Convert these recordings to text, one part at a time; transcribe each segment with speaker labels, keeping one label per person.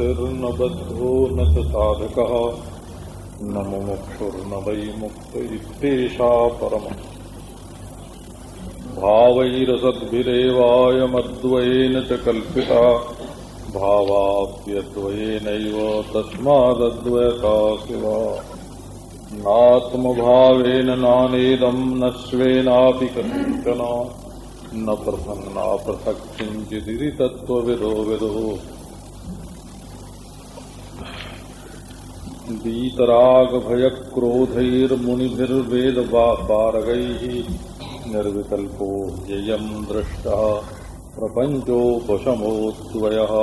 Speaker 1: निरोधो न चोत्पत्तिर्न बद्धो न च साधकः न मुमुक्षुर्न वै मुक्त इत्येषा परम भावैरसद्भिरेवायमद्वयेन च कल्पिता। भावाप्यद्वयेनैव तस्मादद्वयता शिवा नात्मभावेन नानेदम् न स्वेनापि कथञ्चन। न प्रसन्ना पृथक् किञ्चिदिति तत्त्वविदो विदो। वीतरागभयक्रोधैर्मुनिभिर्वेदपारगैः निर्विकल्पो ययम् दृष्टः प्रपञ्चोपशमोऽद्वयः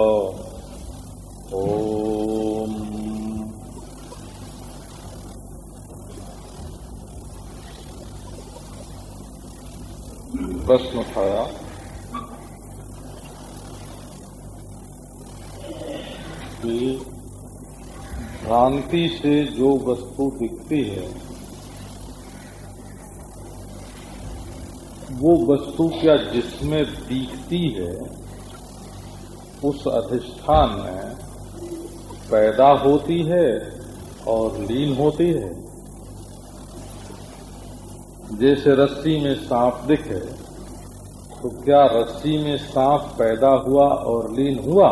Speaker 1: ओम् प्रश्न उठाया कि भ्रांति से जो वस्तु दिखती है, वो वस्तु क्या जिसमें दिखती है, उस अधिष्ठान में पैदा होती है और लीन होती है। जैसे रस्सी में सांप दिखे तो क्या रस्सी में सांप पैदा हुआ और लीन हुआ?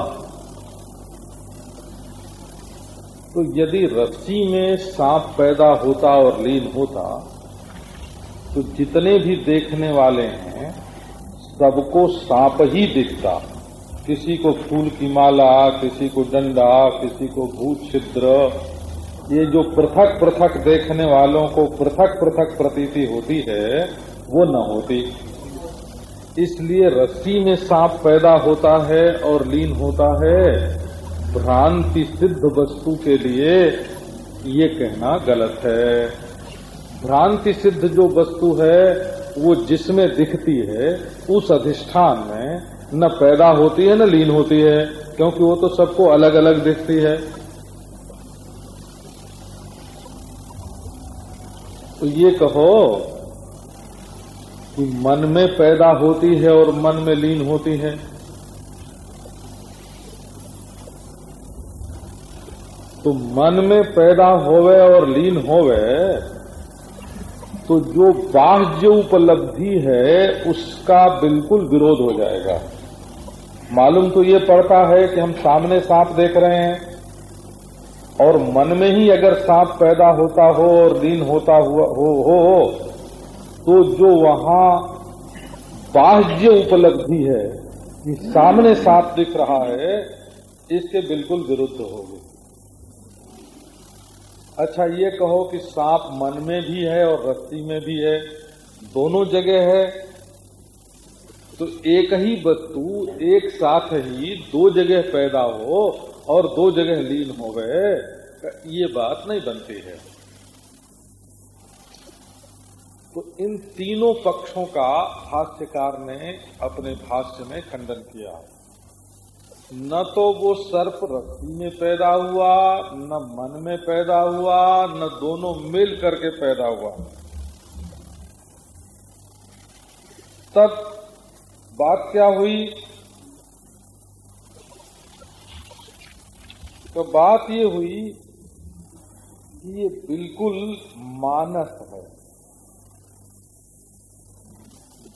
Speaker 1: तो यदि रस्सी में सांप पैदा होता और लीन होता तो जितने भी देखने वाले हैं, सबको सांप ही दिखता। किसी को फूल की माला, किसी को डंडा, किसी को भूत छिद्र ये जो पृथक पृथक देखने वालों को पृथक पृथक प्रतीति होती है, वो न होती। इसलिए रस्सी में सांप पैदा होता है और लीन होता है। भ्रांति सिद्ध वस्तु के लिए ये कहना गलत है। भ्रांति सिद्ध जो वस्तु है, वो जिसमें दिखती है, उस अधिष्ठान में न पैदा होती है, न लीन होती है, क्योंकि वो तो सबको अलग अलग दिखती है। तो ये कहो कि मन में पैदा होती है और मन में लीन होती है। तो मन में पैदा होवे और लीन होवे तो जो बाह्य उपलब्धि है, उसका बिल्कुल विरोध हो जाएगा। मालूम तो ये पड़ता है कि हम सामने सांप देख रहे हैं, और मन में ही अगर सांप पैदा होता हो और लीन होता हुआ, हो हो तो जो वहाँ बाह्य उपलब्धि है कि सामने सांप दिख रहा है, इसके बिल्कुल विरुद्ध होगी। अच्छा ये कहो कि सांप मन में भी है और रस्सी में भी है। दोनों जगह है। तो एक ही वस्तु, एक साथ ही दो जगह पैदा हो और दो जगह लीन हो गए ये बात नहीं बनती है। तो इन तीनों पक्षों का भाष्यकार ने अपने भाष्य में खंडन किया। न तो वो सर्प रस्सी में पैदा हुआ, न मन में पैदा हुआ, न दोनों मिल करके पैदा हुआ। तब बात क्या हुई? तो बात ये हुई कि ये बिल्कुल मानस है।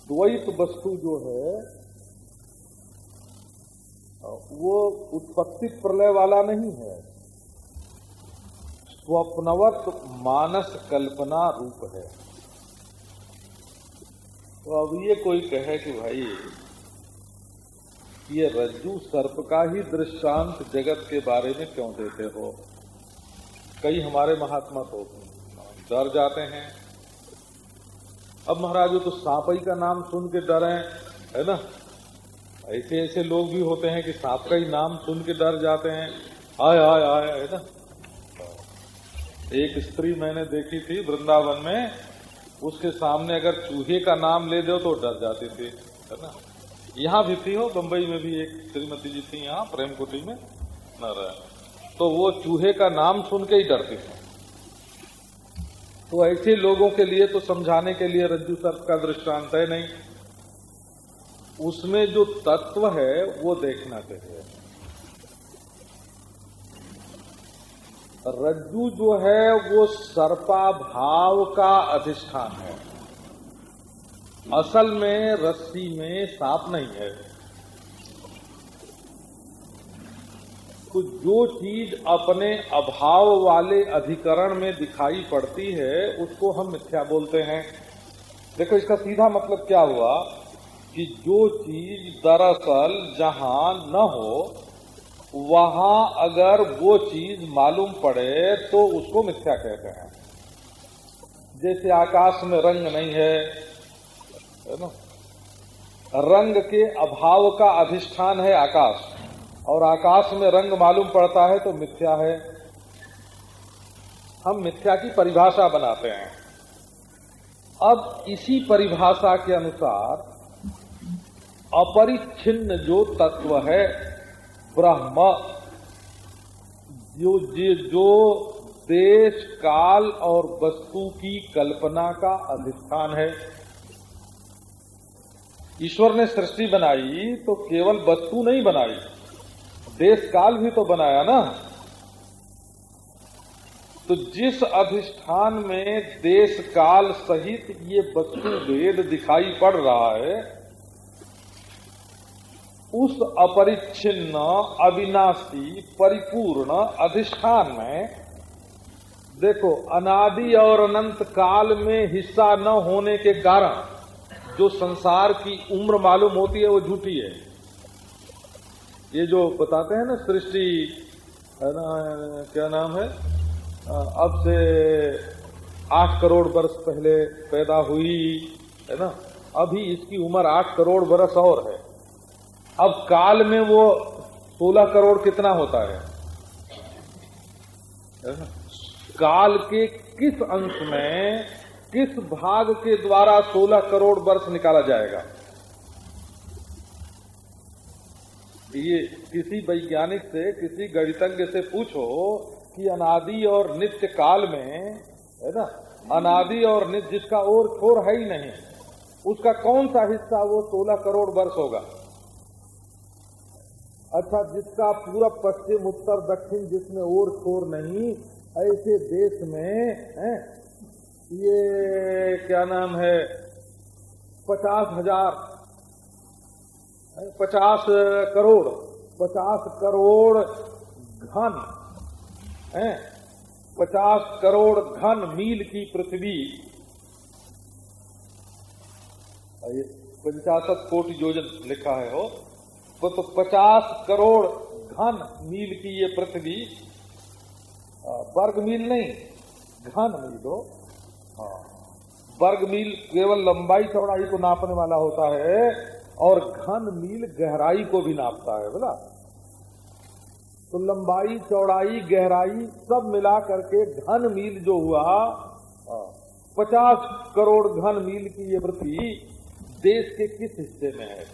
Speaker 1: द्वैत वस्तु जो है वो उत्पत्ति प्रलय वाला नहीं है। स्वप्नवत मानस कल्पना रूप है। तो अब ये कोई कहे कि भाई, ये रज्जू सर्प का ही दृष्टांत जगत के बारे में क्यों देते हो? कई हमारे महात्मा तो डर जाते हैं। अब महाराज तो सांपई का नाम सुन के डरे है ना? ऐसे ऐसे लोग भी होते हैं कि सांप का ही नाम सुन के डर जाते हैं। आय आय आय है ना। एक स्त्री मैंने देखी थी वृंदावन में। उसके सामने अगर चूहे का नाम ले दो तो डर जाती थी, है ना। यहाँ भी थी हो बम्बई में भी एक श्रीमती जी थी यहाँ प्रेम कुटी में न तो वो चूहे का नाम सुन के ही डरती थी। तो ऐसे लोगों के लिए तो समझाने के लिए रज्जु सर्प का दृष्टांत है नहीं। उसमें जो तत्व है, वो देखना चाहिए। रज्जु जो है, वो सर्पा भाव का अधिष्ठान है। असल में, रस्सी में सांप नहीं है। तो जो चीज़ अपने अभाव वाले अधिकरण में दिखाई पड़ती है, उसको हम मिथ्या बोलते हैं। देखो, इसका सीधा मतलब क्या हुआ? कि जो चीज़ दरअसल जहाँ न हो, वहाँ अगर वो चीज़ मालूम पड़े तो उसको मिथ्या कहते हैं। जैसे आकाश में रंग नहीं है है ना? रंग के अभाव का अधिष्ठान है आकाश। और आकाश में रंग मालूम पड़ता है तो मिथ्या है। हम मिथ्या की परिभाषा बनाते हैं। अब इसी परिभाषा के अनुसार अपरिच्छिन्न जो तत्व है, ब्रह्म। जो जो देश, काल और वस्तु की कल्पना का अधिष्ठान है। ईश्वर ने सृष्टि बनाई तो केवल वस्तु नहीं बनाई। देश, काल भी तो बनाया ना। तो जिस अधिष्ठान में देश, काल सहित ये वस्तु भेद दिखाई पड़ रहा है उस अपरिच्छिन्न, अविनाशी, परिपूर्ण अधिष्ठान में, देखो, अनादि और अनंत काल में हिस्सा न होने के कारण, जो संसार की उम्र मालूम होती है, वो झूठी है। ये जो बताते हैं ना, सृष्टि, है ना, क्या नाम है? अब से आठ करोड़ वर्ष पहले पैदा हुई, है ना? अभी इसकी उम्र आठ करोड़ वर्ष और है। अब काल में वो सोलह करोड़ कितना होता है? काल के किस अंश में, किस भाग के द्वारा सोलह करोड़ वर्ष निकाला जाएगा? ये किसी वैज्ञानिक से, किसी गणितज्ञ से पूछो कि अनादि और नित्य काल में, है ना, अनादि और नित्य जिसका और छोर है ही नहीं, उसका कौन सा हिस्सा वो सोलह करोड़ वर्ष होगा? अच्छा जिसका पूरा पश्चिम, उत्तर, दक्षिण, जिसमें और छोर नहीं, ऐसे देश में, है, ये क्या नाम है, पचास हज़ार, पचास करोड़ पचास करोड़ घन, है, पचास करोड़ घन मील की पृथ्वी। पंचाशत कोटि योजन लिखा है हो वो तो पचास करोड़ घन मील की ये पृथ्वी वर्ग मील नहीं, घन मील हो। हाँ वर्ग मील केवल लंबाई चौड़ाई को नापने वाला होता है और घन मील गहराई को भी नापता है, बोला। तो लंबाई, चौड़ाई, गहराई सब मिला करके घन मील जो हुआ पचास करोड़ घन मील की ये पृथ्वी देश के किस हिस्से में है?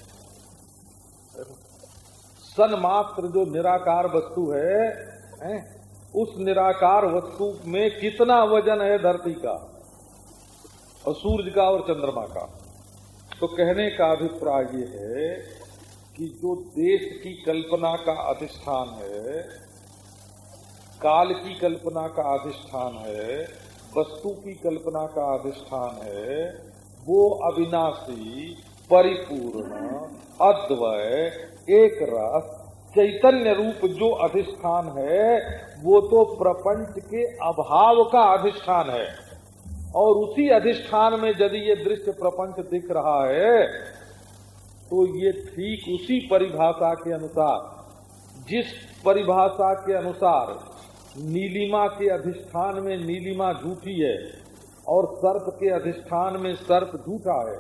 Speaker 1: सन्मात्र जो निराकार वस्तु है, है उस निराकार वस्तु में कितना वज़न है धरती का? और सूर्य का और चंद्रमा का? तो कहने का अभिप्राय ये है कि जो देश की कल्पना का अधिष्ठान है काल की कल्पना का अधिष्ठान है वस्तु की कल्पना का अधिष्ठान है वो अविनाशी परिपूर्ण अद्वय एक रस, चैतन्य रूप जो अधिष्ठान है, वो तो प्रपंच के अभाव का अधिष्ठान है। और उसी अधिष्ठान में यदि ये दृश्य प्रपंच दिख रहा है तो ये ठीक उसी परिभाषा के अनुसार, जिस परिभाषा के अनुसार नीलिमा के अधिष्ठान में नीलिमा झूठी है, और सर्प के अधिष्ठान में सर्प झूठा है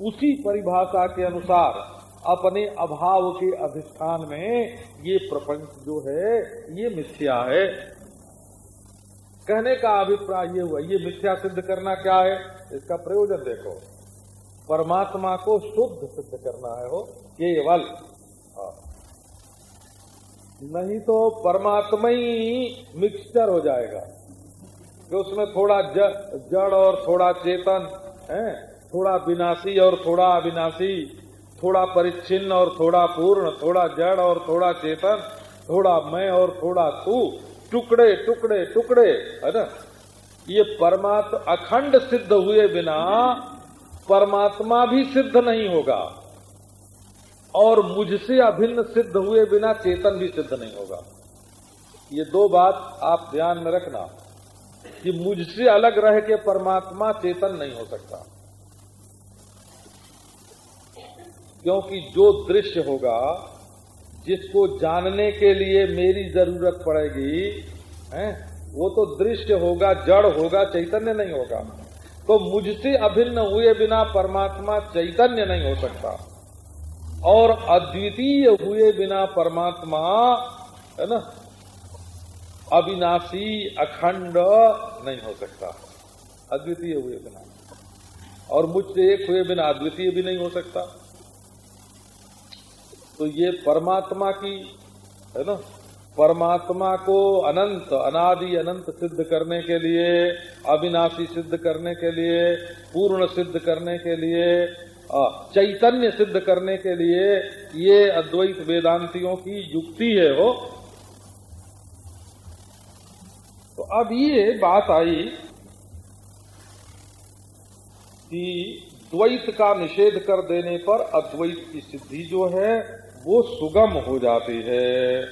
Speaker 1: उसी परिभाषा के अनुसार अपने अभाव के अधिष्ठान में ये प्रपंच जो है, ये मिथ्या है। कहने का अभिप्राय ये हुआ, ये मिथ्या सिद्ध करना क्या है? इसका प्रयोजन देखो। परमात्मा को शुद्ध सिद्ध करना है हो केवल। हाँ। नहीं तो परमात्मा ही मिक्सचर हो जाएगा। कि उसमें थोड़ा जड़ और थोड़ा चेतन, है? थोड़ा विनाशी और थोड़ा अविनाशी, थोड़ा परिच्छिन्न और थोड़ा पूर्ण, थोड़ा जड़ और थोड़ा चेतन, थोड़ा मैं और थोड़ा तू, टुकड़े टुकड़े टुकड़े, है ना? ये परमात्मा अखंड सिद्ध हुए बिना परमात्मा भी सिद्ध नहीं होगा और मुझसे अभिन्न सिद्ध हुए बिना चेतन भी सिद्ध नहीं होगा। ये दो बात आप ध्यान में रखना कि मुझसे अलग रह के परमात्मा चेतन नहीं हो सकता। क्योंकि जो दृश्य होगा, जिसको जानने के लिए मेरी ज़रूरत पड़ेगी, है, वो तो दृश्य होगा, जड़ होगा, चैतन्य नहीं होगा। तो मुझसे अभिन्न हुए बिना परमात्मा चैतन्य नहीं हो सकता। और अद्वितीय हुए बिना परमात्मा, है ना, अविनाशी, अखंड नहीं हो सकता। अद्वितीय हुए बिना। और मुझसे एक हुए बिना अद्वितीय भी नहीं हो सकता। तो ये परमात्मा की, है ना? परमात्मा को अनंत, अनादि अनंत सिद्ध करने के लिए, अविनाशी सिद्ध करने के लिए, पूर्ण सिद्ध करने के लिए चैतन्य सिद्ध करने के लिए ये अद्वैत वेदांतियों की युक्ति है वो। तो अब ये बात आई कि द्वैत का निषेध कर देने पर अद्वैत की सिद्धि जो है वो सुगम हो जाती है।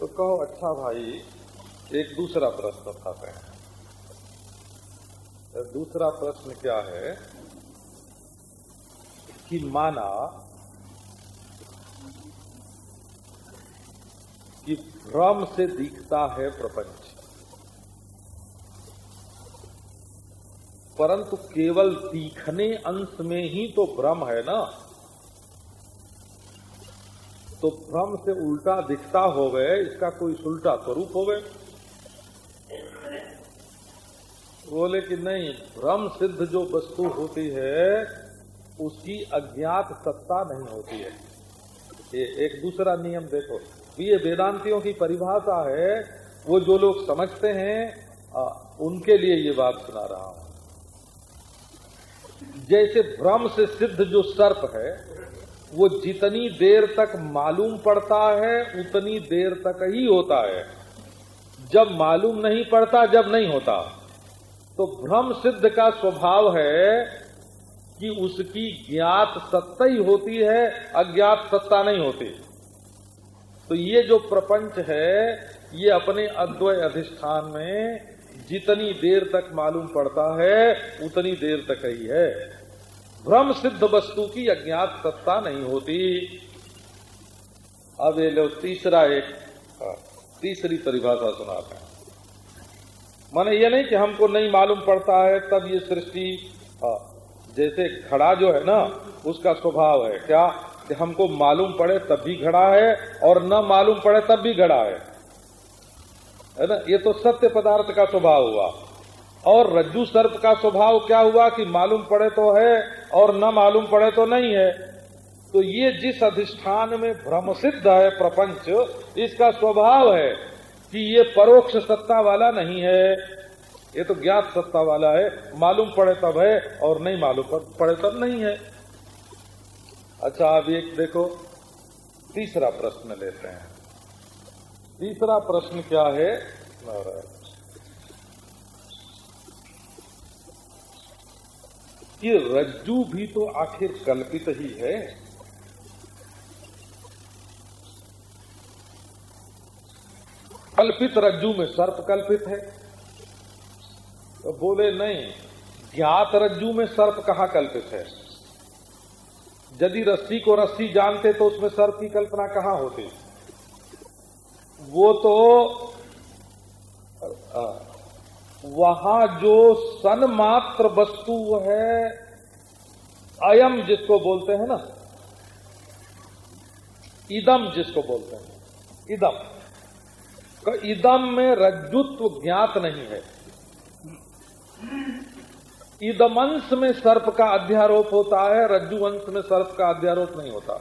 Speaker 1: तो कहो अच्छा भाई, एक दूसरा प्रश्न उठाते हैं। दूसरा प्रश्न क्या है? कि माना कि भ्रम से दिखता है प्रपंच। परंतु केवल दिखने अंश में ही तो भ्रम है ना? तो भ्रम से उल्टा दिखता हो गए इसका कोई उल्टा स्वरूप हो गए बोले कि नहीं भ्रम सिद्ध जो वस्तु होती है उसकी अज्ञात सत्ता नहीं होती है। ये एक दूसरा नियम देखो। ये वेदांतियों की परिभाषा है वो जो लोग समझते हैं आ, उनके लिए ये बात सुना रहा हूँ। जैसे भ्रम से सिद्ध जो सर्प है वो जितनी देर तक मालूम पड़ता है, उतनी देर तक ही होता है। जब मालूम नहीं पड़ता, जब नहीं होता। तो भ्रम सिद्ध का स्वभाव है कि उसकी ज्ञात सत्ता ही होती है, अज्ञात सत्ता नहीं होती। तो ये जो प्रपंच है, ये अपने अद्वय अधिष्ठान में जितनी देर तक मालूम पड़ता है, उतनी देर तक ही है। भ्रम सिद्ध वस्तु की अज्ञात सत्ता नहीं होती। अब ये लो तीसरा एक हाँ, तीसरी परिभाषा सुनाते हैं। माने ये नहीं कि हमको नहीं मालूम पड़ता है तब ये सृष्टि हाँ, जैसे घड़ा जो है ना उसका स्वभाव है। क्या? कि हमको मालूम पड़े तब भी घड़ा है और न मालूम पड़े तब भी घड़ा है। है ना? ये तो सत्य पदार्थ का स्वभाव हुआ। और रज्जू सर्प का स्वभाव क्या हुआ कि मालूम पड़े तो है और न मालूम पड़े तो नहीं है? तो ये जिस अधिष्ठान में भ्रम सिद्ध है प्रपंच, इसका स्वभाव है कि ये परोक्ष सत्ता वाला नहीं है। ये तो ज्ञात सत्ता वाला है। मालूम पड़े तब है और नहीं मालूम पड़े तब नहीं है। अच्छा अब एक देखो, तीसरा प्रश्न लेते हैं। तीसरा प्रश्न क्या है? कि रज्जू भी तो आखिर कल्पित ही है। कल्पित रज्जू में सर्प कल्पित है। तो बोले, नहीं, ज्ञात रज्जू में सर्प कहा कल्पित है? यदि रस्सी को रस्सी जानते तो उसमें सर्प की कल्पना कहाँ होती? वो तो वहाँ जो सनमात्र वस्तु है, अयम जिसको बोलते हैं ना, इदम जिसको बोलते हैं, इदम। इदम में रज्जुत्व ज्ञात नहीं है। इदमंश में सर्प का अध्यारोप होता है रज्जु अंश में सर्प का अध्यारोप नहीं होता।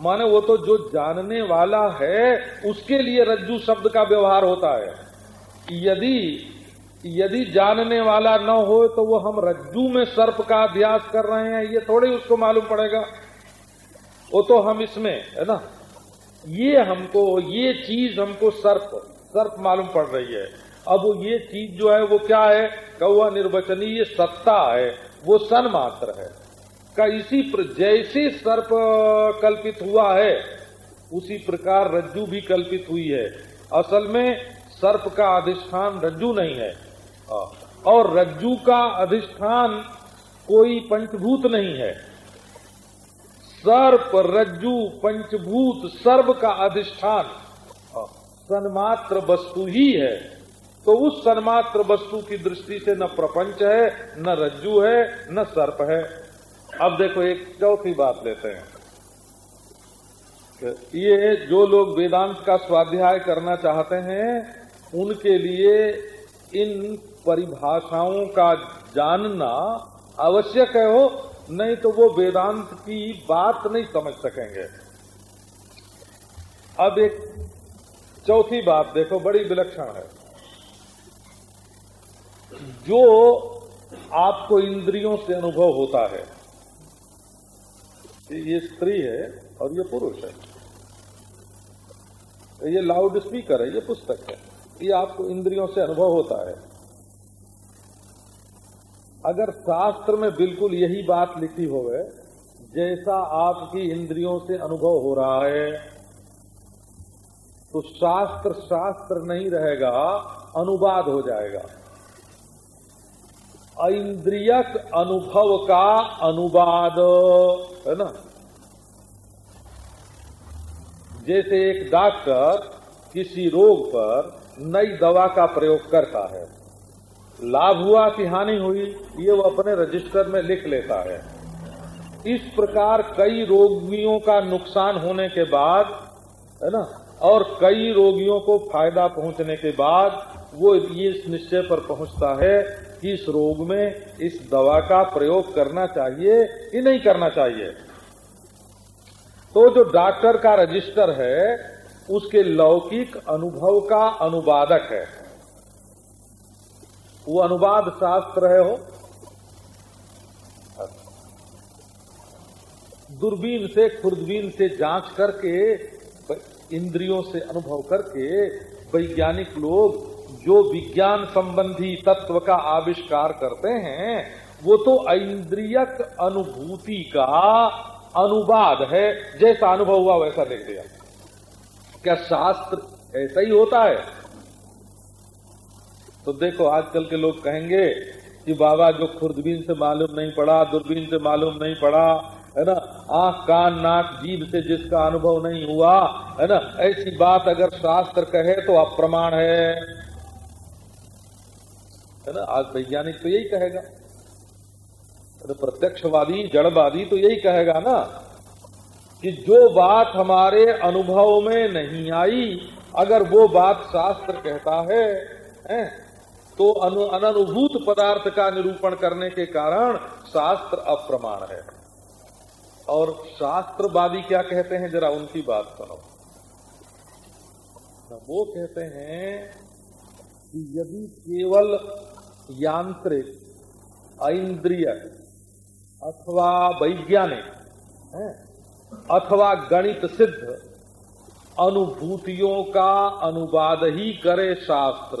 Speaker 1: माने वो तो जो जानने वाला है, उसके लिए रज्जु शब्द का व्यवहार होता है। यदि यदि जानने वाला न हो तो वो हम रज्जू में सर्प का अभ्यास कर रहे हैं, ये थोड़े उसको मालूम पड़ेगा। वो तो हम इसमें, है ना? ये हमको, ये चीज़ हमको सर्प सर्प मालूम पड़ रही है। अब वो ये चीज़ जो है वो क्या है? कौआ निर्वचनीय सत्ता है, वो सन मात्र है। का इसी जैसे सर्प कल्पित हुआ है, उसी प्रकार रज्जू भी कल्पित हुई है। असल में सर्प का अधिष्ठान रज्जू नहीं है। और रज्जू का अधिष्ठान कोई पंचभूत नहीं है। सर्प, रज्जू, पंचभूत सर्व का अधिष्ठान सन्मात्र वस्तु ही है। तो उस सन्मात्र वस्तु की दृष्टि से न प्रपंच है, न रज्जू है, न सर्प है। अब देखो, एक चौथी बात लेते हैं। ये जो लोग वेदांत का स्वाध्याय करना चाहते हैं उनके लिए इन परिभाषाओं का जानना आवश्यक है हो, नहीं तो वो वेदांत की बात नहीं समझ सकेंगे। अब एक चौथी बात देखो, बड़ी विलक्षण है। जो आपको इंद्रियों से अनुभव होता है, ये स्त्री है और ये पुरुष है। ये लाउड स्पीकर है, ये पुस्तक है। ये आपको इंद्रियों से अनुभव होता है। अगर शास्त्र में बिल्कुल यही बात लिखी हो जैसा आपकी इंद्रियों से अनुभव हो रहा है तो शास्त्र शास्त्र नहीं रहेगा, अनुवाद हो जाएगा। इंद्रियक अनुभव का अनुवाद, है ना? जैसे एक डॉक्टर किसी रोग पर नई दवा का प्रयोग करता है। लाभ हुआ कि हानि हुई, ये वो अपने रजिस्टर में लिख लेता है। इस प्रकार कई रोगियों का नुकसान होने के बाद, है ना, और कई रोगियों को फ़ायदा पहुँचने के बाद, वो इस निश्चय पर पहुँचता है कि इस रोग में इस दवा का प्रयोग करना चाहिए कि नहीं करना चाहिए। तो जो डॉक्टर का रजिस्टर है उसके लौकिक अनुभव का अनुवादक है। वो अनुवाद शास्त्र है हो दूरबीन से, खुर्दबीन से जाँच करके, इंद्रियों से अनुभव करके, वैज्ञानिक लोग जो विज्ञान संबंधी तत्व का आविष्कार करते हैं, वो तो इंद्रियक अनुभूति का अनुवाद है। जैसा अनुभव हुआ वैसा लिख दिया क्या शास्त्र ऐसा ही होता है? तो देखो, आजकल के लोग कहेंगे कि बाबा जो खुर्दबीन से मालूम नहीं पड़ा, दूरबीन से मालूम नहीं पड़ा, है ना? आँख, कान, नाक जीव से जिसका अनुभव नहीं हुआ, है ना? ऐसी बात अगर शास्त्र कहे तो अप्रमाण है। है ना? आज वैज्ञानिक तो यही कहेगा। तो प्रत्यक्षवादी, जड़वादी तो यही कहेगा ना? कि जो बात हमारे अनुभव में नहीं आई अगर वो बात शास्त्र कहता है, है तो अनुभूत पदार्थ का निरूपण करने के कारण शास्त्र अप्रमाण है। और शास्त्रवादी क्या कहते हैं जरा उनकी बात सुनो। वो कहते हैं कि यदि केवल यांत्रिक इंद्रिय अथवा वैज्ञानिक अथवा गणित सिद्ध अनुभूतियों का अनुवाद ही करे शास्त्र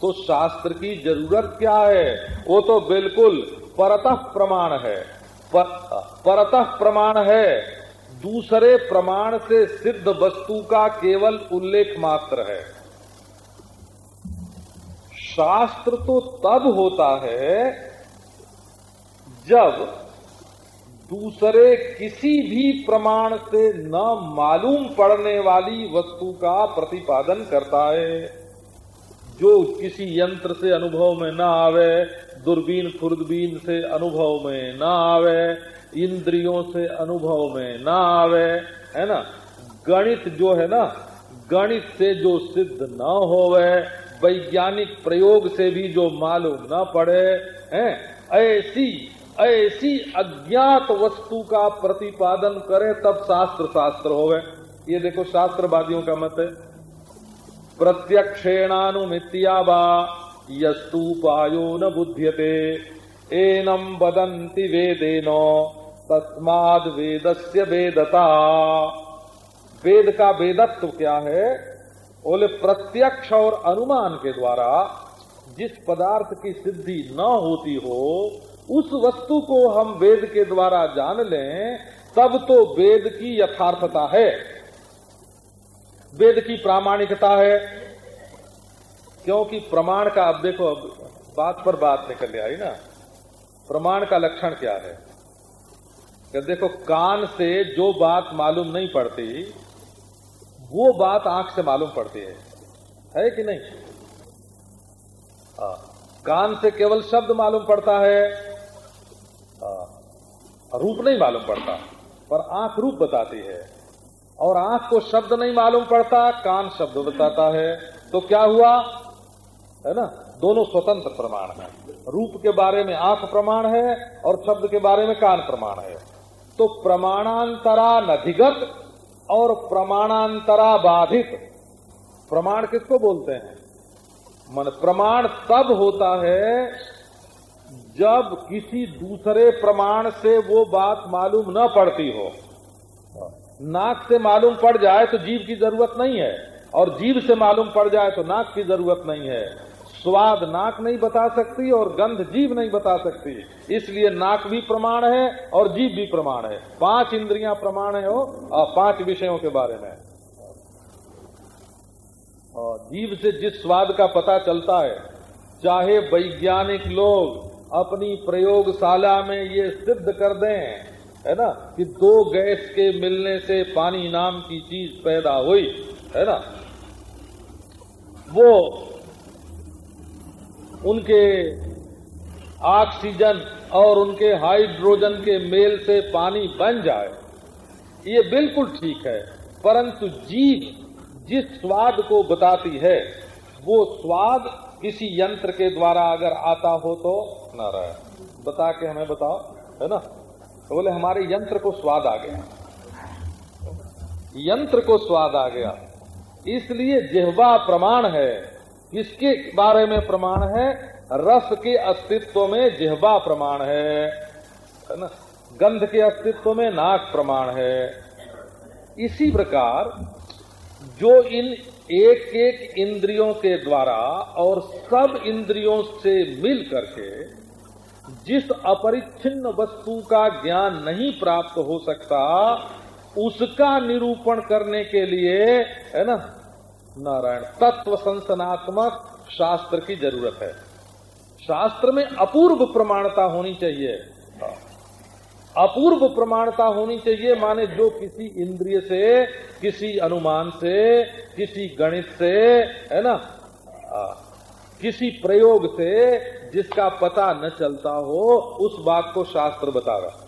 Speaker 1: तो शास्त्र की ज़रूरत क्या है? वो तो बिल्कुल परतः प्रमाण है। पर, परतः प्रमाण है। दूसरे प्रमाण से सिद्ध वस्तु का केवल उल्लेख मात्र है। शास्त्र तो तब होता है जब दूसरे किसी भी प्रमाण से न मालूम पड़ने वाली वस्तु का प्रतिपादन करता है। जो किसी यंत्र से अनुभव में न आवे, दूरबीन, खुर्दबीन से अनुभव में न आवे, इंद्रियों से अनुभव में न आवे, है ना? गणित जो है ना, गणित से जो सिद्ध न होवे, वैज्ञानिक प्रयोग से भी जो मालूम न पड़े, हैं? ऐसी ऐसी अज्ञात वस्तु का प्रतिपादन करें, तब शास्त्र शास्त्र होवे। ये देखो, शास्त्रवादियों का मत है। प्रत्यक्षेणानुमित्या वा न बुध्यते एनम वदन्ति वेदेन, तस्माद वेदस्य वेदता। वेद का वेदत्व क्या है? बोले, प्रत्यक्ष और अनुमान के द्वारा जिस पदार्थ की सिद्धि न होती हो उस वस्तु को हम वेद के द्वारा जान लें तब तो वेद की यथार्थता है। वेद की प्रामाणिकता है। क्योंकि प्रमाण का अब देखो अब बात पर बात निकल आई ना। प्रमाण का लक्षण क्या है? कि देखो कान से जो बात मालूम नहीं पड़ती वो बात आँख से मालूम पड़ती है। है कि नहीं? आ, हाँ, कान से केवल शब्द मालूम पड़ता है। हाँ, रूप नहीं मालूम पड़ता पर आँख रूप बताती है। और आँख को शब्द नहीं मालूम पड़ता कान शब्द बताता है। तो क्या हुआ? है ना? दोनों स्वतंत्र प्रमाण है। रूप के बारे में आँख प्रमाण है और शब्द के बारे में कान प्रमाण है। तो प्रमाणांतरा नधिगत और प्रमाणांतरा बाधित। प्रमाण किसको बोलते हैं? मन प्रमाण तब होता है जब किसी दूसरे प्रमाण से वो बात मालूम न पड़ती हो, नाक से मालूम पड़ जाए तो जीव की ज़रूरत नहीं है, और जीव से मालूम पड़ जाए तो नाक की ज़रूरत नहीं है। स्वाद नाक नहीं बता सकती और गंध जीव नहीं बता सकती। इसलिए नाक भी प्रमाण है और जीव भी प्रमाण है। पाँच इंद्रियाँ प्रमाण है हो और पाँच विषयों के बारे में। जीव से जिस स्वाद का पता चलता है, चाहे वैज्ञानिक लोग अपनी प्रयोगशाला में ये सिद्ध कर दें, है ना, कि दो गैस के मिलने से पानी नाम की चीज़ पैदा हुई, है ना। वो उनके ऑक्सीजन और उनके हाइड्रोजन के मेल से पानी बन जाए, ये बिल्कुल ठीक है, परंतु जीव जिस स्वाद को बताती है, वो स्वाद किसी यंत्र के द्वारा अगर आता हो तो न रहे बता के हमें बताओ, है ना? तो बोले, हमारे यंत्र को स्वाद आ गया। यंत्र को स्वाद आ गया। इसलिए जिहवा प्रमाण है। किसके बारे में प्रमाण है? रस के अस्तित्व में जिहबा प्रमाण है। है ना? गंध के अस्तित्व में नाक प्रमाण है। इसी प्रकार, जो इन एक एक इंद्रियों के द्वारा और सब इंद्रियों से मिल करके जिस अपरिच्छिन्न वस्तु का ज्ञान नहीं प्राप्त हो सकता, उसका निरूपण करने के लिए, है ना? नारायण, तत्व संसनात्मक शास्त्र की ज़रूरत है। शास्त्र में अपूर्व प्रमाणता होनी चाहिए। अपूर्व प्रमाणता होनी चाहिए, माने जो किसी इंद्रिय से, किसी अनुमान से, किसी गणित से, है ना? किसी प्रयोग से जिसका पता न चलता हो, उस बात को शास्त्र बता रहा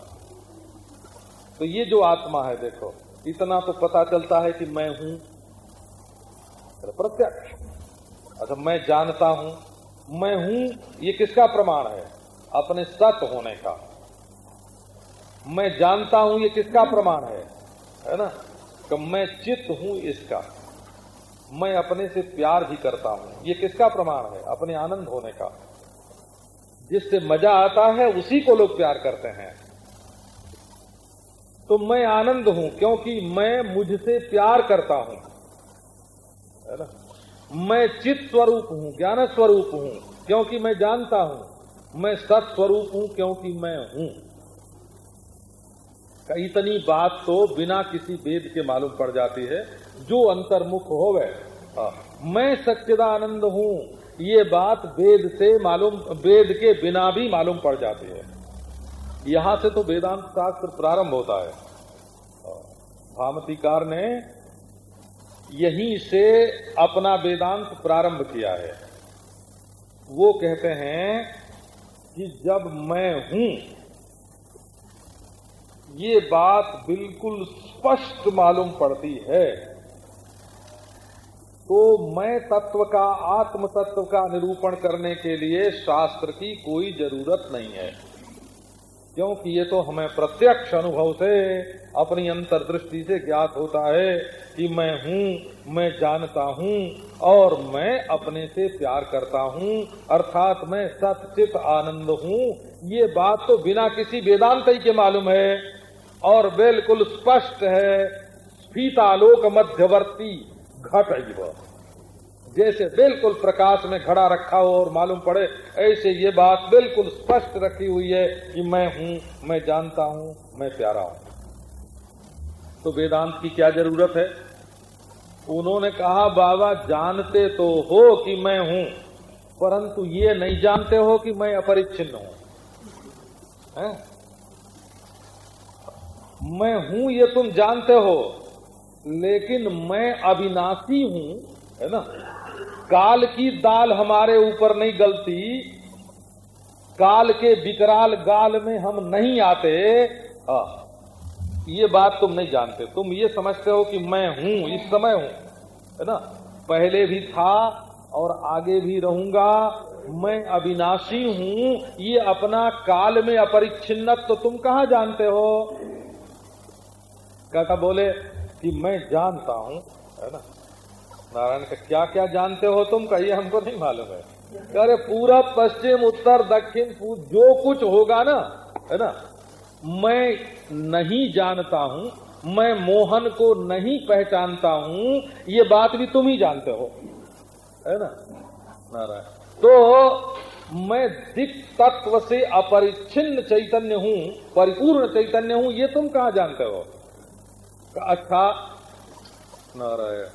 Speaker 1: तो ये जो आत्मा है, देखो, इतना तो पता चलता है कि मैं हूँ। प्रत्यक्ष। अच्छा मैं जानता हूँ। मैं हूँ, ये किसका प्रमाण है? अपने सत होने का। मैं जानता हूँ ये किसका प्रमाण है है ना? कि मैं चित्त हूँ इसका। मैं अपने से प्यार भी करता हूँ। ये किसका प्रमाण है? अपने आनंद होने का। जिससे मज़ा आता है, उसी को लोग प्यार करते हैं। तो मैं आनंद हूँ, क्योंकि मैं मुझसे प्यार करता हूँ। है ना? मैं चित्त स्वरूप हूँ, ज्ञान स्वरूप हूँ, क्योंकि मैं जानता हूँ। मैं सत स्वरूप हूँ, क्योंकि मैं हूँ। इतनी बात तो बिना किसी वेद के मालूम पड़ जाती है जो अंतर्मुख हो गए हाँ, मैं सच्चिदानंद हूँ ये बात वेद से मालूम वेद के बिना भी मालूम पड़ जाती है। यहाँ से तो वेदांत शास्त्र प्रारंभ होता है। हाँ, भामतिकार ने यहीं से अपना वेदांत प्रारंभ किया है। वो कहते हैं कि जब मैं हूँ ये बात बिल्कुल स्पष्ट मालूम पड़ती है। तो मैं तत्व का, आत्म तत्व का निरूपण करने के लिए शास्त्र की कोई ज़रूरत नहीं है। क्योंकि ये तो हमें प्रत्यक्ष अनुभव से, अपनी अंतर्दृष्टि से ज्ञात होता है कि मैं हूँ, मैं जानता हूँ और मैं अपने से प्यार करता हूँ, अर्थात मैं सचित आनंद हूँ। ये बात तो बिना किसी वेदांत ही के मालूम है। और बिल्कुल स्पष्ट है फीतालोक मध्यवर्ती घट जैसे बिल्कुल प्रकाश में खड़ा रखा हो और मालूम पड़े, ऐसे ये बात बिल्कुल स्पष्ट रखी हुई है कि मैं हूँ, मैं जानता हूँ, मैं प्यारा हूँ। तो वेदांत की क्या ज़रूरत है? उन्होंने कहा, बाबा जानते तो हो कि मैं हूँ, परंतु ये नहीं जानते हो कि मैं अपरिच्छिन्न हूँ। है? मैं हूँ ये तुम जानते हो। लेकिन मैं अविनाशी हूँ है ना? काल की दाल हमारे ऊपर नहीं गलती। काल के विकराल गाल में हम नहीं आते। आ, ये बात तुम नहीं जानते। तुम ये समझते हो कि मैं हूँ इस समय हूँ है ना? पहले भी था और आगे भी रहूँगा। मैं अविनाशी हूँ। ये अपना काल में अपरिच्छिन्न तो तुम कहा जानते हो? क्या बोले कि मैं जानता हूँ, है ना? नारायण का क्या क्या जानते हो तुम, कहिए हमको नहीं मालूम है। अरे पूरा पश्चिम, उत्तर, दक्षिण, पूर्व, जो कुछ होगा ना, है ना? मैं नहीं जानता हूँ, मैं मोहन को नहीं पहचानता हूँ, ये बात भी तुम ही जानते हो, है ना? नारायण तो मैं दिक तत्व से अपरिच्छिन्न चैतन्य हूँ, परिपूर्ण चैतन्य हूँ, ये तुम कहा जानते हो? अच्छा। नारायण।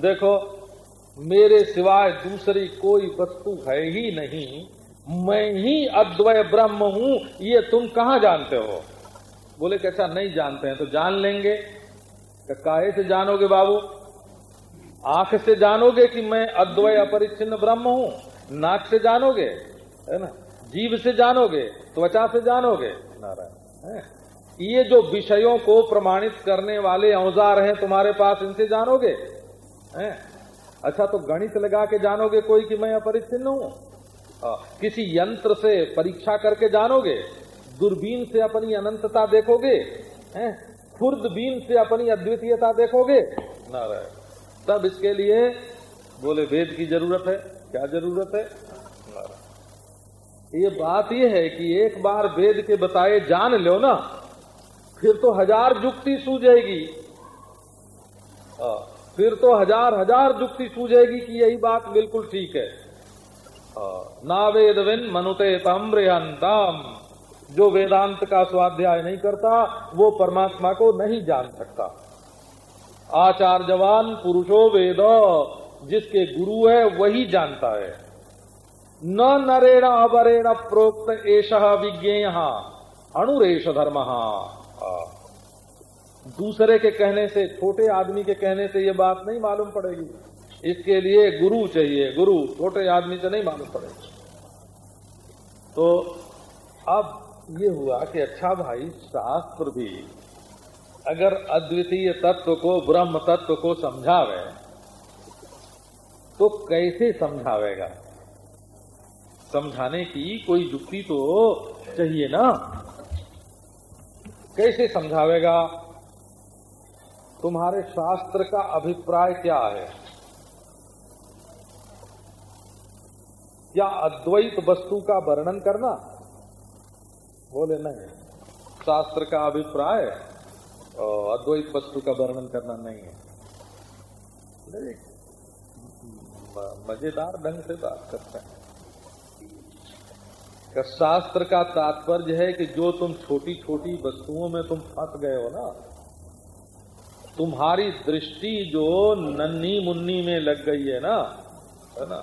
Speaker 1: देखो, मेरे सिवाय दूसरी कोई वस्तु है ही नहीं। मैं ही अद्वय ब्रह्म हूँ। ये तुम कहा जानते हो? बोले कि अच्छा नहीं जानते हैं तो जान लेंगे। तो काहे से जानोगे बाबू? आँख से जानोगे कि मैं अद्वय अपरिच्छिन्न ब्रह्म हूँ? नाक से जानोगे? है ना? जीव से जानोगे? त्वचा से जानोगे? नारायण। ये जो विषयों को प्रमाणित करने वाले औज़ार हैं, तुम्हारे पास इनसे जानोगे? है? अच्छा तो गणित लगा के जानोगे कोई कि मैं अपरिच्छिन्न हूँ? किसी यंत्र से परीक्षा करके जानोगे? दूरबीन से अपनी अनंतता देखोगे? हैं? खुर्दबीन से अपनी अद्वितीयता देखोगे? नारायण, तब इसके लिए बोले, वेद की ज़रूरत है। क्या ज़रूरत है? ये बात ये है कि एक बार वेद के बताए जान लो ना फिर तो हज़ार जुक्ति सूझेगी। फिर तो हज़ार हज़ार जुक्ति सूझेगी कि यही बात बिल्कुल ठीक है। ना वेद विन मनुते तम्रहंतम जो वेदांत का स्वाध्याय नहीं करता, वो परमात्मा को नहीं जान सकता। आचार जवान पुरुषो वेद, जिसके गुरु है, वही जानता है। न नरेण अवरेण प्रोक्त एष विज्ञेय अणुरेश धर्म। दूसरे के कहने से, छोटे आदमी के कहने से ये बात नहीं मालूम पड़ेगी। इसके लिए गुरु चाहिए, गुरु, छोटे आदमी से नहीं मालूम पड़ेगी। तो अब ये हुआ कि अच्छा भाई शास्त्र भी अगर अद्वितीय तत्व को, ब्रह्म तत्व को समझावे तो कैसे समझावेगा? समझाने की कोई युक्ति तो चाहिए ना। कैसे समझावेगा? तुम्हारे शास्त्र का अभिप्राय क्या है? क्या अद्वैत वस्तु का वर्णन करना? बोले, नहीं, शास्त्र का अभिप्राय अद्वैत वस्तु का वर्णन करना नहीं है। मज़ेदार ढंग से बात करते हैं। शास्त्र का तात्पर्य है कि जो तुम छोटी छोटी वस्तुओं में तुम फंस गए हो ना, तुम्हारी दृष्टि जो नन्नी मुन्नी में लग गई है ना है ना?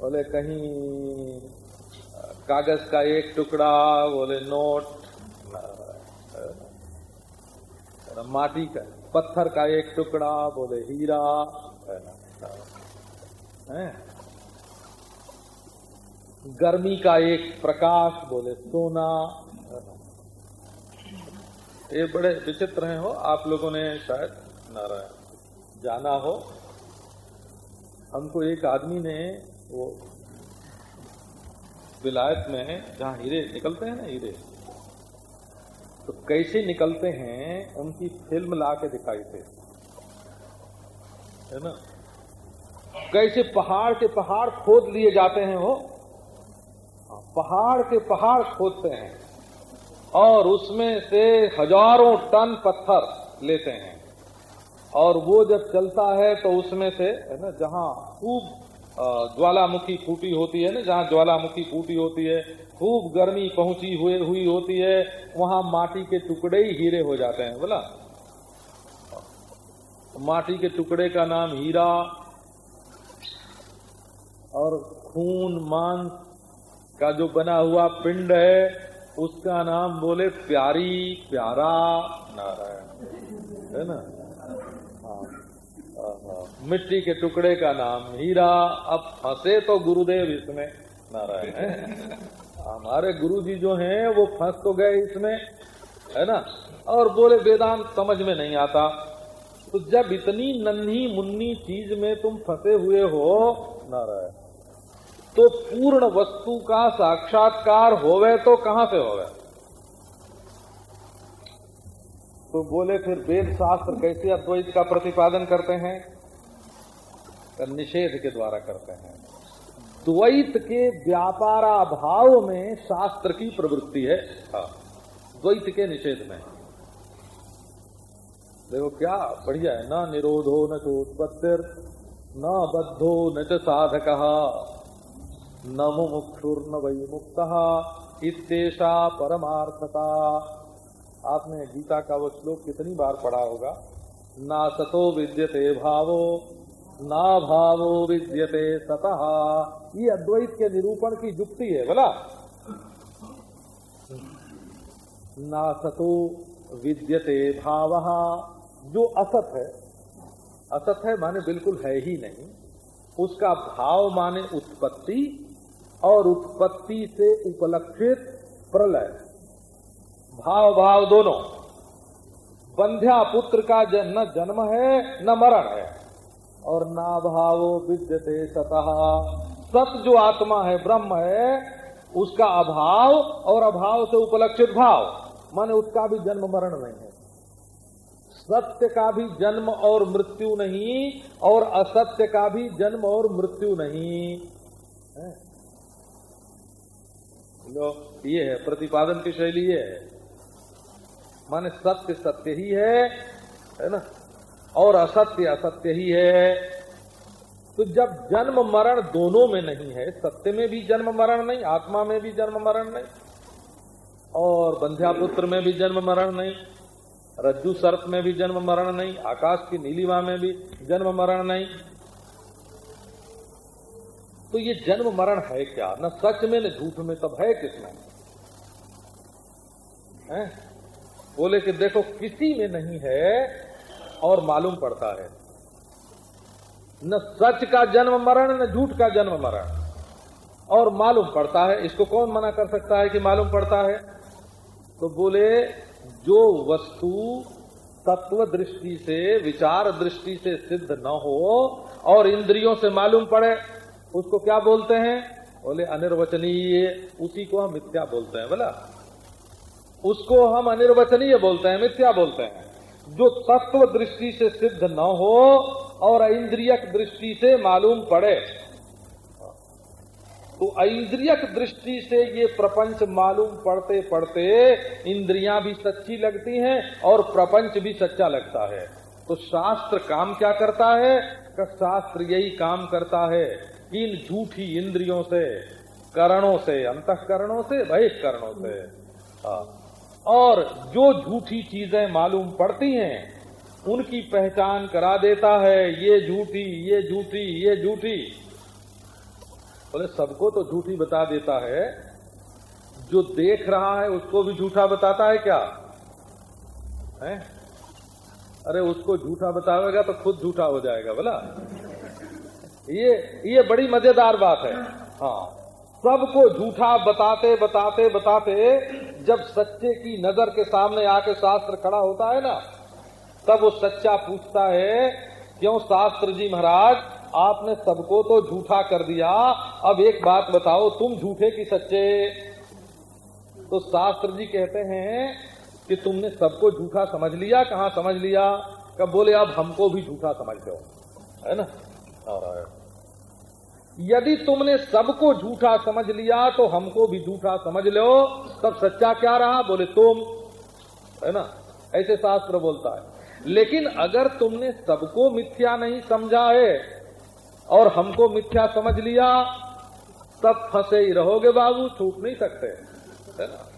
Speaker 1: बोले कहीं, कागज़ का एक टुकड़ा, बोले नोट माटी का, पत्थर का एक टुकड़ा, बोले हीरा है? गर्मी का एक प्रकाश बोले, सोना। ये बड़े विचित्र हैं हो आप लोगों ने शायद नारायण जाना हो। हमको एक आदमी ने वो विलायत में जहाँ हीरे निकलते हैं ना हीरे तो कैसे निकलते हैं, उनकी फ़िल्म ला के दिखाई थे। है ना? कैसे पहाड़ के पहाड़ खोद लिए जाते हैं वो पहाड़ के पहाड़ खोदते हैं और उसमें से हज़ारों टन पत्थर लेते हैं। और वो जब चलता है तो उसमें से, है ना, जहाँ खूब ज्वालामुखी फूटी होती है ना, जहाँ ज्वालामुखी फूटी होती है, खूब गर्मी पहुँची हुई हुई होती है, वहाँ माटी के टुकड़े ही हीरे हो जाते हैं, बोला। माटी के टुकड़े का नाम हीरा, और खून, मांस का जो बना हुआ पिंड है, उसका नाम बोले प्यारी, प्यारा नारायण। है ना? मिट्टी के टुकड़े का नाम हीरा, अब फंसे तो गुरुदेव इसमें, नारायण है। हमारे गुरु जी जो हैं, वो फंस तो गए इसमें, है ना? और बोले, वेदांत समझ में नहीं आता। तो जब इतनी नन्ही मुन्नी चीज़ में तुम फंसे हुए हो, नारायण तो पूर्ण वस्तु का साक्षात्कार होवे तो कहाँ से होवे? तो बोले फिर वेद शास्त्र कैसे अद्वैत का प्रतिपादन करते हैं? निषेध के द्वारा करते हैं। द्वैत के व्यापारा भाव में शास्त्र की प्रवृत्ति है। हाँ द्वैत के निषेध में। देखो क्या बढ़िया है। न निरोधो न चोत्पत्तिर, न बद्धो न च साधक। न मुमुक्षुर न वही मुक्त इतेशा परमार्थता। आपने गीता का वो श्लोक कितनी बार पढ़ा होगा? ना सतो विद्यते भावो, ना भावो विद्यते सतः। ये अद्वैत के निरूपण की युक्ति है, बोला। ना सतो विद्यते भाव, जो असत है असत है माने बिल्कुल है ही नहीं, उसका भाव माने उत्पत्ति और उत्पत्ति से उपलक्षित प्रलय। भाव भाव दोनों। बंध्या पुत्र का न जन्म है, न मरण है। और ना भावो विद्यते सतः सत जो आत्मा है, ब्रह्म है, उसका अभाव और अभाव से उपलक्षित भाव। माने उसका भी जन्म मरण नहीं है। सत्य का भी जन्म और मृत्यु नहीं और असत्य का भी जन्म और मृत्यु नहीं। है? लो, ये है, प्रतिपादन की शैली ये है। माने सत्य सत्य ही है है ना? और असत्य असत्य ही है। तो जब जन्म मरण दोनों में नहीं है, सत्य में भी जन्म मरण नहीं, आत्मा में भी जन्म मरण नहीं, और बंध्यापुत्र में भी जन्म मरण नहीं, रज्जु सर्प में भी जन्म मरण नहीं, आकाश की नीलिमा में भी जन्म मरण नहीं तो ये जन्म मरण है क्या? न सच में, न झूठ में तब है किसमें है? बोले कि देखो, किसी में नहीं है और मालूम पड़ता है। न सच का जन्म मरण, न झूठ का जन्म मरण। और मालूम पड़ता है, इसको कौन मना कर सकता है कि मालूम पड़ता है? तो बोले, जो वस्तु तत्व दृष्टि से, विचार दृष्टि से सिद्ध न हो और इंद्रियों से मालूम पड़े उसको क्या बोलते हैं? बोले, अनिर्वचनीय उसी को हम मिथ्या बोलते हैं, बोला। उसको हम अनिर्वचनीय बोलते हैं, मिथ्या बोलते हैं। जो तत्व दृष्टि से सिद्ध न हो और इंद्रियक दृष्टि से मालूम पड़े तो इंद्रियक दृष्टि से ये प्रपंच मालूम पड़ते पड़ते इंद्रियाँ भी सच्ची लगती हैं और प्रपंच भी सच्चा लगता है। तो शास्त्र काम क्या करता है? का शास्त्र यही काम करता है। इन झूठी इंद्रियों से, करणों से, अंतकरणों से, बहिष्करणों से। हाँ। और जो झूठी चीज़ें मालूम पड़ती हैं, उनकी पहचान करा देता है, ये झूठी ये झूठी ये झूठी। बोले, सबको तो झूठी बता देता है, जो देख रहा है उसको भी झूठा बताता है क्या? है? अरे, उसको झूठा बतावेगा तो खुद झूठा हो जाएगा, बोला। ये ये बड़ी मज़ेदार बात है। हाँ। सबको झूठा बताते बताते बताते जब सच्चे की नज़र के सामने आके शास्त्र खड़ा होता है ना, तब वो सच्चा पूछता है, क्यों शास्त्र जी महाराज, आपने सबको तो झूठा कर दिया। अब एक बात बताओ, तुम झूठे की सच्चे? तो शास्त्र जी कहते हैं कि तुमने सबको झूठा समझ लिया, कहा समझ लिया? कब बोले, अब हमको भी झूठा समझ लो। है ना? यदि तुमने सबको झूठा समझ लिया तो हमको भी झूठा समझ लो। तब सच्चा क्या रहा? बोले, तुम। है ना? ऐसे शास्त्र बोलता है। लेकिन अगर तुमने सबको मिथ्या नहीं समझा है, और हमको मिथ्या समझ लिया, तब फंसे ही रहोगे बाबू, छूट नहीं सकते। है ना?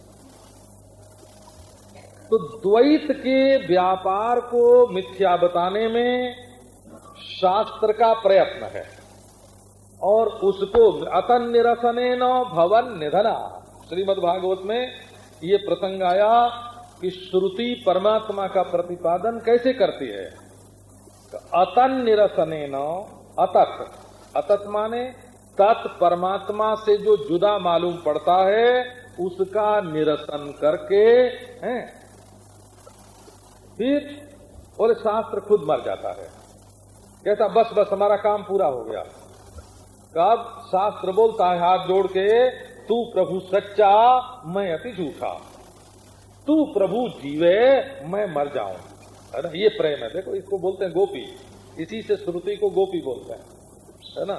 Speaker 1: तो द्वैत के व्यापार को मिथ्या बताने में शास्त्र का प्रयत्न है। और उसको अतन निरसने न भवन निधना। श्रीमद भागवत में ये प्रसंग आया कि श्रुति परमात्मा का प्रतिपादन कैसे करती है? अतन निरसने न अतत। अतत माने तत् परमात्मा से जो जुदा मालूम पड़ता है, उसका निरसन करके, हैं? फिर, और शास्त्र खुद मर जाता है। कहता, बस बस, हमारा काम पूरा हो गया। कब शास्त्र बोलता है हाथ जोड़ के, तू प्रभु सच्चा, मैं अति झूठा। तू प्रभु जीवे, मैं मर जाऊँ। है ना? ये प्रेम है। देखो, इसको बोलते हैं गोपी। इसी से श्रुति को गोपी बोलते हैं। है ना?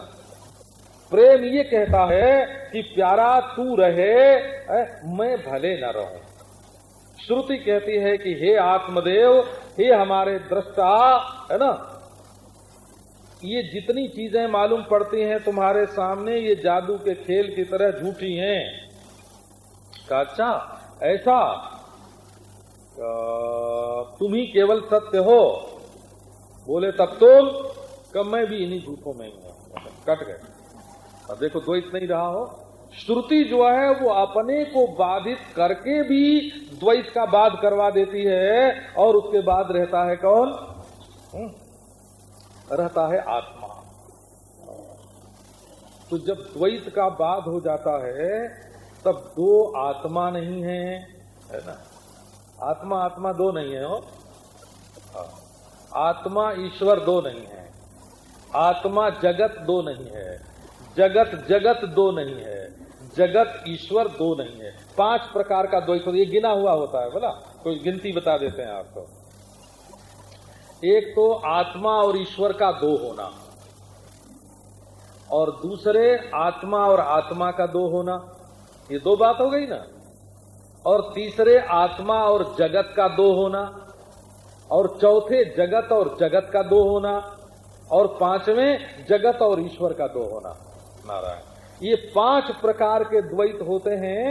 Speaker 1: प्रेम ये कहता है कि, प्यारा तू रहे मैं भले न रहूँ। श्रुति कहती है कि, हे आत्मदेव, हे हमारे दृष्टा, है ना? ये जितनी चीज़ें मालूम पड़ती हैं तुम्हारे सामने ये जादू के खेल की तरह झूठी हैं। अच्छा ऐसा तुम ही केवल सत्य हो। बोले तब तुम कब मैं भी इन्हीं झूठों में ही हूँ। कट गए। अब देखो द्वैत नहीं रहा हो। श्रुति जो है वो अपने को बाधित करके भी द्वैत का बाध करवा देती है और उसके बाद रहता है कौन? हम्म, रहता है आत्मा। तो जब द्वैत का बाध हो जाता है, तब दो आत्मा नहीं है है ना? आत्मा आत्मा दो नहीं है, हो? हाँ। आत्मा ईश्वर दो नहीं है। आत्मा जगत दो नहीं है। जगत जगत दो नहीं है। जगत ईश्वर दो नहीं है। पाँच प्रकार का द्वैत ये गिना हुआ होता है, बोला? कोई गिनती बता देते हैं आपको। एक तो आत्मा और ईश्वर का दो होना और दूसरे आत्मा और आत्मा का दो होना। ये दो बात हो गई ना। और तीसरे आत्मा और जगत का दो होना और चौथे जगत और जगत का दो होना और पाँचवें जगत और ईश्वर का दो होना। नारायण, ये पाँच प्रकार के द्वैत होते हैं।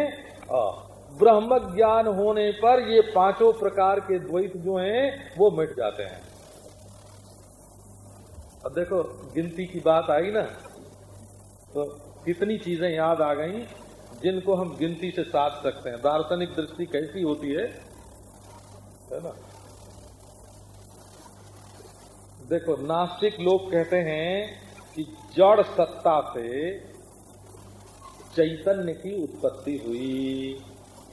Speaker 1: ब्रह्म ज्ञान होने पर ये पाँचों प्रकार के द्वैत जो हैं, वो मिट जाते हैं। अब देखो, गिनती की बात आई ना तो कितनी चीज़ें याद आ गई जिनको हम गिनती से साध सकते हैं। दार्शनिक दृष्टि कैसी होती है? है ना? देखो, नास्तिक लोग कहते हैं कि जड़ सत्ता से चैतन्य की उत्पत्ति हुई,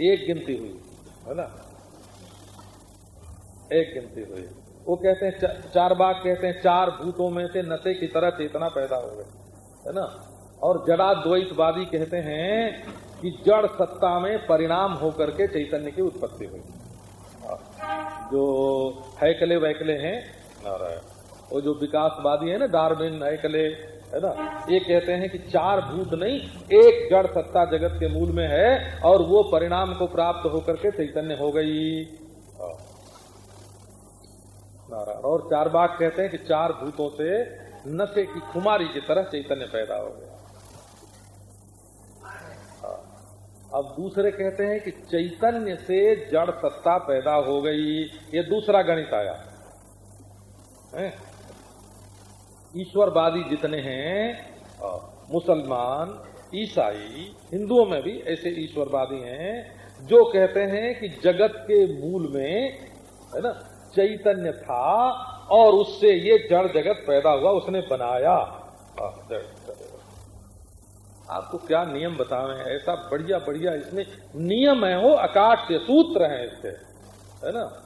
Speaker 1: एक गिनती हुई, है ना? एक गिनती हुई। वो कहते हैं चार बाग कहते हैं, चार भूतों में से नशे की तरह चेतना पैदा हो गई, है ना? और जड़ा द्वैतवादी कहते हैं कि जड़ सत्ता में परिणाम होकर के चैतन्य की उत्पत्ति हुई। जो हैकले वैकले हैं वो जो विकासवादी है ना, डार्विन, हैकले, है ना? ये कहते हैं कि चार भूत नहीं, एक जड़ सत्ता जगत के मूल में है और वो परिणाम को प्राप्त होकर के चैतन्य हो गई। और चार बाग कहते हैं कि चार भूतों से नशे की खुमारी की तरह चैतन्य पैदा हो गया। अब दूसरे कहते हैं कि चैतन्य से जड़ सत्ता पैदा हो गई। ये दूसरा गणित आया। ईश्वरवादी जितने हैं, मुसलमान, ईसाई, हिंदुओं में भी ऐसे ईश्वरवादी हैं, जो कहते हैं कि जगत के मूल में, है ना चैतन्य था और उससे ये जड़ जगत पैदा हुआ, उसने बनाया। आपको क्या नियम बतावे ऐसा बढ़िया बढ़िया इसमें नियम है हो अकाट से सूत्र है इसके, है ना?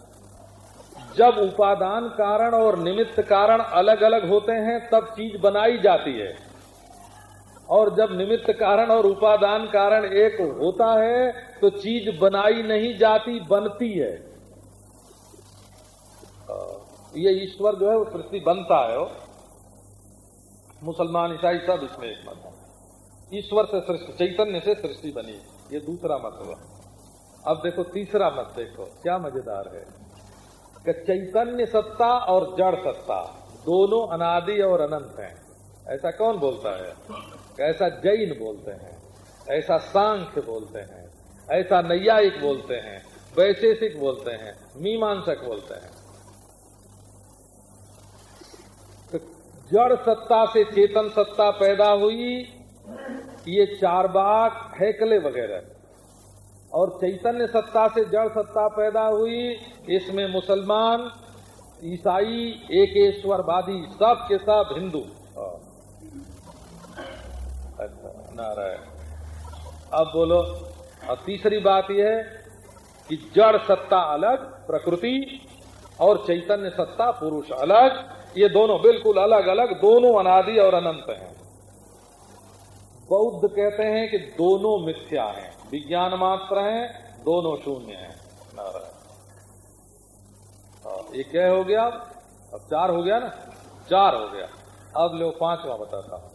Speaker 1: जब उपादान कारण और निमित्त कारण अलग अलग होते हैं, तब चीज़ बनाई जाती है। और जब निमित्त कारण और उपादान कारण एक होता है तो चीज़ बनाई नहीं जाती, बनती है। ये ईश्वर जो है, वो पृथ्वी बनता है, वो मुसलमान, ईसाई सब इसमें एक मत है। ईश्वर से सृष्टि, चैतन्य से सृष्टि बनी। ये दूसरा मत हुआ। अब देखो, तीसरा मत देखो, क्या मज़ेदार है कि चैतन्य सत्ता और जड़ सत्ता दोनों अनादि और अनंत हैं। ऐसा कौन बोलता है? ऐसा जैन बोलते हैं, ऐसा सांख्य बोलते हैं, ऐसा नैयायिक बोलते हैं, वैशेषिक बोलते हैं, मीमांसक बोलते हैं। जड़ सत्ता से चेतन सत्ता पैदा हुई। ये चार बाग हैकले वगैरह। और चैतन्य सत्ता से जड़ सत्ता पैदा हुई, इसमें मुसलमान, ईसाई, एकेश्वरवादी, सब के सब हिंदू। अच्छा नारायण। अब बोलो और तीसरी बात यह है कि जड़ सत्ता अलग, प्रकृति और चैतन्य सत्ता पुरुष अलग। ये दोनों बिल्कुल अलग अलग, दोनों अनादि और अनंत हैं। बौद्ध कहते हैं कि दोनों मिथ्या हैं। विज्ञान मात्र हैं, दोनों शून्य हैं। नारायण। ये क्या हो गया? अब अब चार हो गया ना? चार हो गया। अब लो पांचवा बताता हूँ।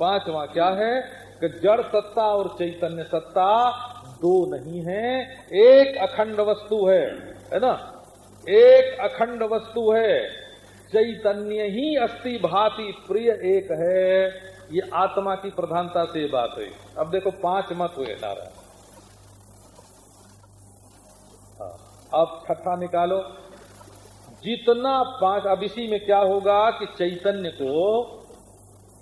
Speaker 1: पांचवा क्या है? कि जड़ सत्ता और चैतन्य सत्ता दो नहीं है, एक अखंड वस्तु है है ना? एक अखंड वस्तु है। चैतन्य ही अस्थि भाति प्रिय एक है। ये आत्मा की प्रधानता से बात है अब देखो पाँच मत हुए नारायण। हाँ, अब छठा निकालो। जितना पाँच अब इसी में क्या होगा कि चैतन्य को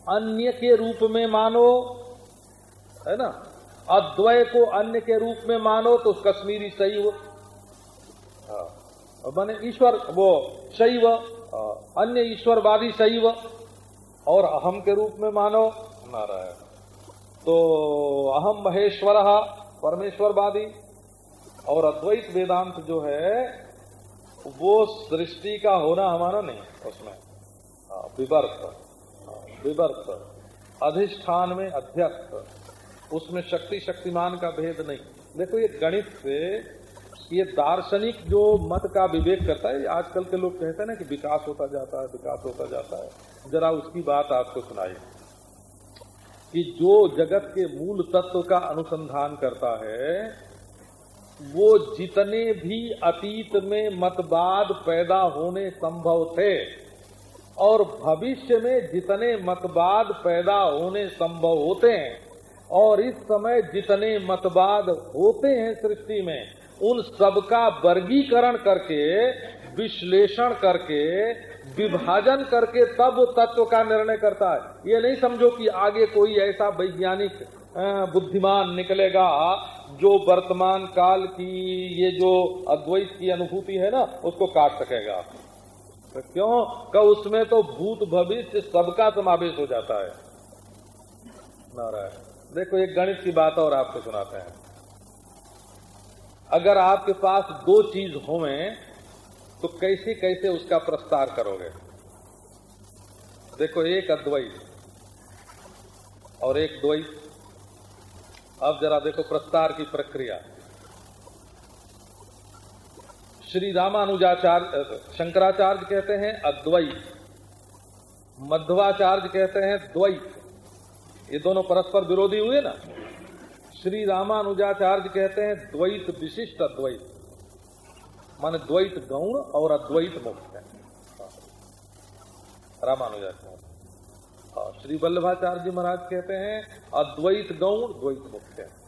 Speaker 1: अन्य के रूप में मानो है ना? अद्वय को अन्य के रूप में मानो तो कश्मीरी शैव मैंने हाँ। ईश्वर वो शैव हाँ। अन्य ईश्वरवादी शैव और अहम के रूप में मानो नारायण। तो अहम महेश्वर परमेश्वरवादी और अद्वैत वेदांत जो है, वो सृष्टि का होना हमारा नहीं, उसमें। विवर्त। विवर्त। अधिष्ठान में अध्यक्ष उसमें शक्ति शक्तिमान का भेद नहीं। देखो ये गणित से ये दार्शनिक जो मत का विवेक करता है आजकल के लोग कहते हैं ना कि विकास होता जाता है, विकास होता जाता है। जरा उसकी बात आपको सुनाई कि जो जगत के मूल तत्व का अनुसंधान करता है, वो जितने भी अतीत में मतवाद पैदा होने संभव थे, और भविष्य में जितने मतवाद पैदा होने संभव होते हैं, और इस समय जितने मतवाद होते हैं सृष्टि में उन सबका वर्गीकरण करके, विश्लेषण करके, विभाजन करके तब तत्व का निर्णय करता है। ये नहीं समझो कि आगे कोई ऐसा वैज्ञानिक बुद्धिमान निकलेगा जो वर्तमान काल की ये जो अद्वैत की अनुभूति है ना, उसको काट सकेगा। तो क्यों? का उसमें तो भूत भविष्य सबका समावेश हो जाता है। नारायण, देखो एक गणित की बात और आपको सुनाते हैं। अगर आपके पास दो चीज़ होवे तो कैसे कैसे उसका प्रस्तार करोगे? देखो, एक अद्वैत और एक द्वैत। अब जरा देखो प्रस्तार की प्रक्रिया। श्री रामानुजाचार्य शंकराचार्य कहते हैं अद्वैत, मध्वाचार्य कहते हैं द्वैत। ये दोनों परस्पर विरोधी हुए ना? श्री रामानुजाचार्य कहते हैं, द्वैत विशिष्ट अद्वैत माने द्वैत गौण और अद्वैत मुक्त है। रामानुजाचार्य। और श्री वल्लभाचार्य महाराज कहते हैं, अद्वैत गौण, द्वैत मुक्त है।